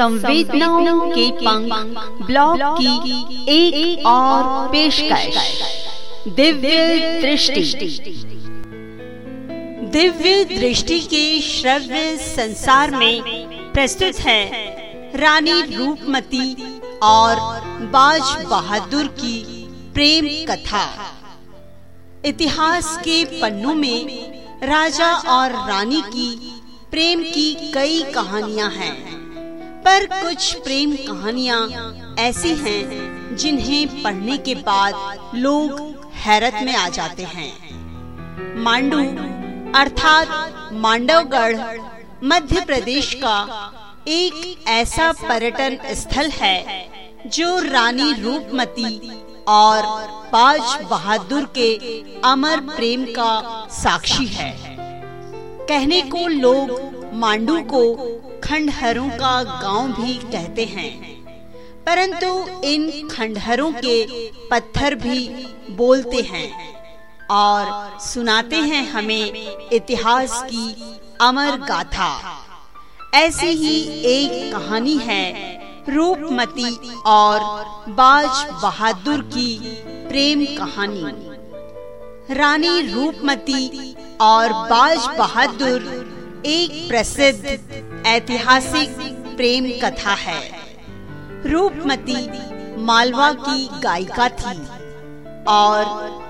संवेदनाओं के पंख ब्लॉग की एक, एक और पेशकश। दिव्य दृष्टि। दिव्य दृष्टि के श्रव्य संसार में प्रस्तुत है रानी रूपमती और बाज बहादुर की प्रेम कथा। इतिहास के पन्नों में राजा और रानी की प्रेम की कई कहानियाँ हैं। पर कुछ प्रेम कहानियाँ ऐसी हैं जिन्हें पढ़ने के बाद लोग हैरत में आ जाते हैं। मांडू, अर्थात मांडवगढ़, मध्य प्रदेश का एक ऐसा पर्यटन स्थल है जो रानी रूपमती और बाज बहादुर के अमर प्रेम का साक्षी है। कहने को लोग मांडू को खंडहरों का गाँव भी कहते हैं। परंतु इन खंडहरों के पत्थर भी बोलते हैं और सुनाते हैं हमें इतिहास की अमर गाथा। ऐसी ही एक कहानी है रूपमती और बाज बहादुर की प्रेम कहानी। रानी रूपमती और बाज बहादुर एक प्रसिद्ध ऐतिहासिक प्रेम कथा है। रूपमती मालवा की गायिका थी और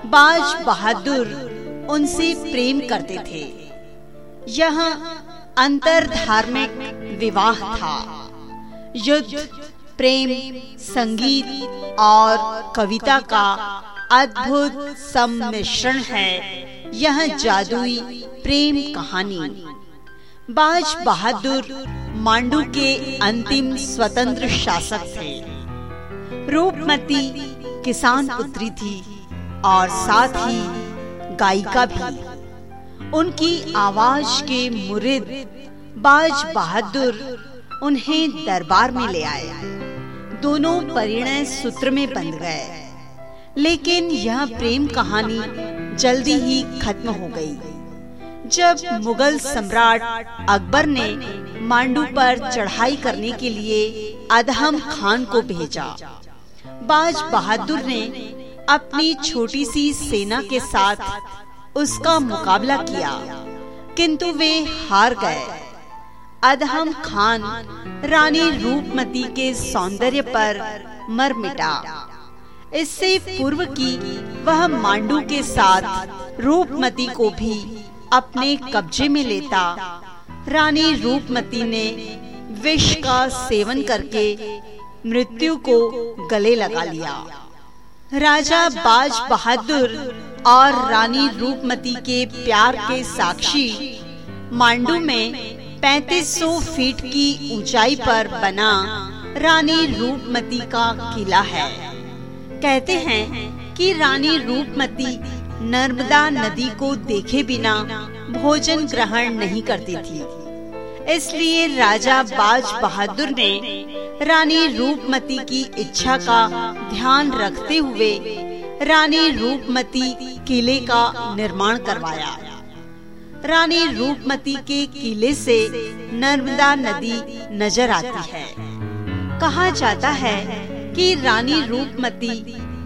बाज बहादुर उनसे प्रेम करते थे। यह अंतर धार्मिक विवाह था। युद्ध, प्रेम, संगीत और कविता का अद्भुत सम्मिश्रण है। यह जादुई प्रेम कहानी। बाज बहादुर मांडू के अंतिम स्वतंत्र शासक थे। रूपमती किसान पुत्री थी और साथ ही गायिका भी। उनकी आवाज़ के मुरिद बाज बहादुर उन्हें दरबार में ले आए। दोनों परिणय सूत्र में बंध गए। लेकिन यह प्रेम कहानी जल्दी ही खत्म हो गई। जब मुगल सम्राट अकबर ने मांडू पर चढ़ाई करने के लिए अदहम खान को भेजा, बाज बहादुर ने अपनी छोटी सी सेना के साथ उसका मुकाबला किया, किंतु वे हार गए। अदहम खान रानी रूपमती के सौंदर्य पर मर मिटा। इससे पूर्व की वह मांडू के साथ रूपमती को भी अपने कब्जे में लेता। रानी रूपमती ने विष का सेवन करके मृत्यु को गले लगा लिया। राजा बाज बहादुर और रानी रूपमती के प्यार के साक्षी मांडू में 3500 फीट की ऊंचाई पर बना रानी रूपमती का किला है। कहते हैं कि रानी रूपमती नर्मदा नदी को देखे बिना भोजन ग्रहण नहीं करती थी। इसलिए राजा बाज बहादुर ने रानी रूपमती की इच्छा का ध्यान रखते हुए रानी रूपमती किले का निर्माण करवाया। रानी रूपमती के किले से नर्मदा नदी नज़र आती है। कहा जाता है कि रानी रूपमती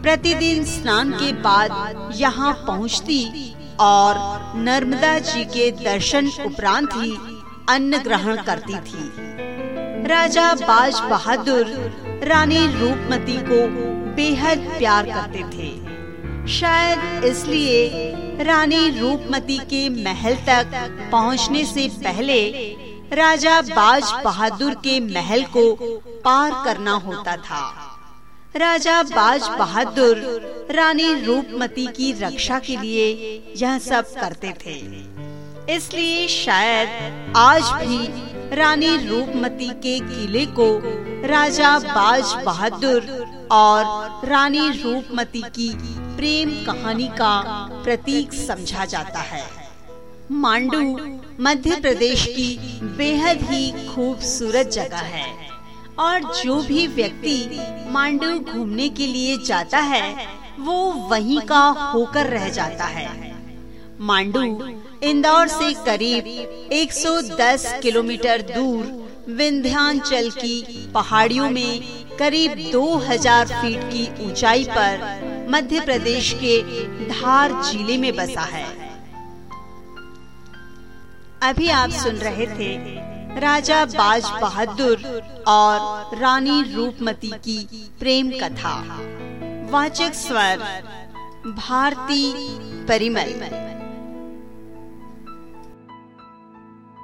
प्रतिदिन स्नान के बाद यहाँ पहुँचती और नर्मदा जी के दर्शन उपरांत ही अन्न ग्रहण करती थी। राजा बाज बहादुर रानी रूपमती को बेहद प्यार करते थे। शायद इसलिए रानी रूपमती के महल तक पहुँचने से पहले राजा बाज बहादुर के महल को पार करना होता था। राजा बाज बहादुर रानी रूपमती की रक्षा के लिए यह सब करते थे। इसलिए शायद आज भी रानी रूपमती के किले को राजा बाज बहादुर और रानी रूपमती की प्रेम कहानी का प्रतीक समझा जाता है। मांडू मध्य प्रदेश की बेहद ही खूबसूरत जगह है। और जो भी व्यक्ति मांडू घूमने के लिए जाता है, वो वहीं का होकर रह जाता है। मांडू इंदौर से करीब 110 किलोमीटर दूर विंध्याचल की पहाड़ियों में करीब 2000 फीट की ऊंचाई पर मध्य प्रदेश के धार ज़िले में बसा है। अभी आप सुन रहे थे राजा बाज बहादुर और रानी रूपमती की प्रेम कथा। वाचक स्वर भारती परिमल।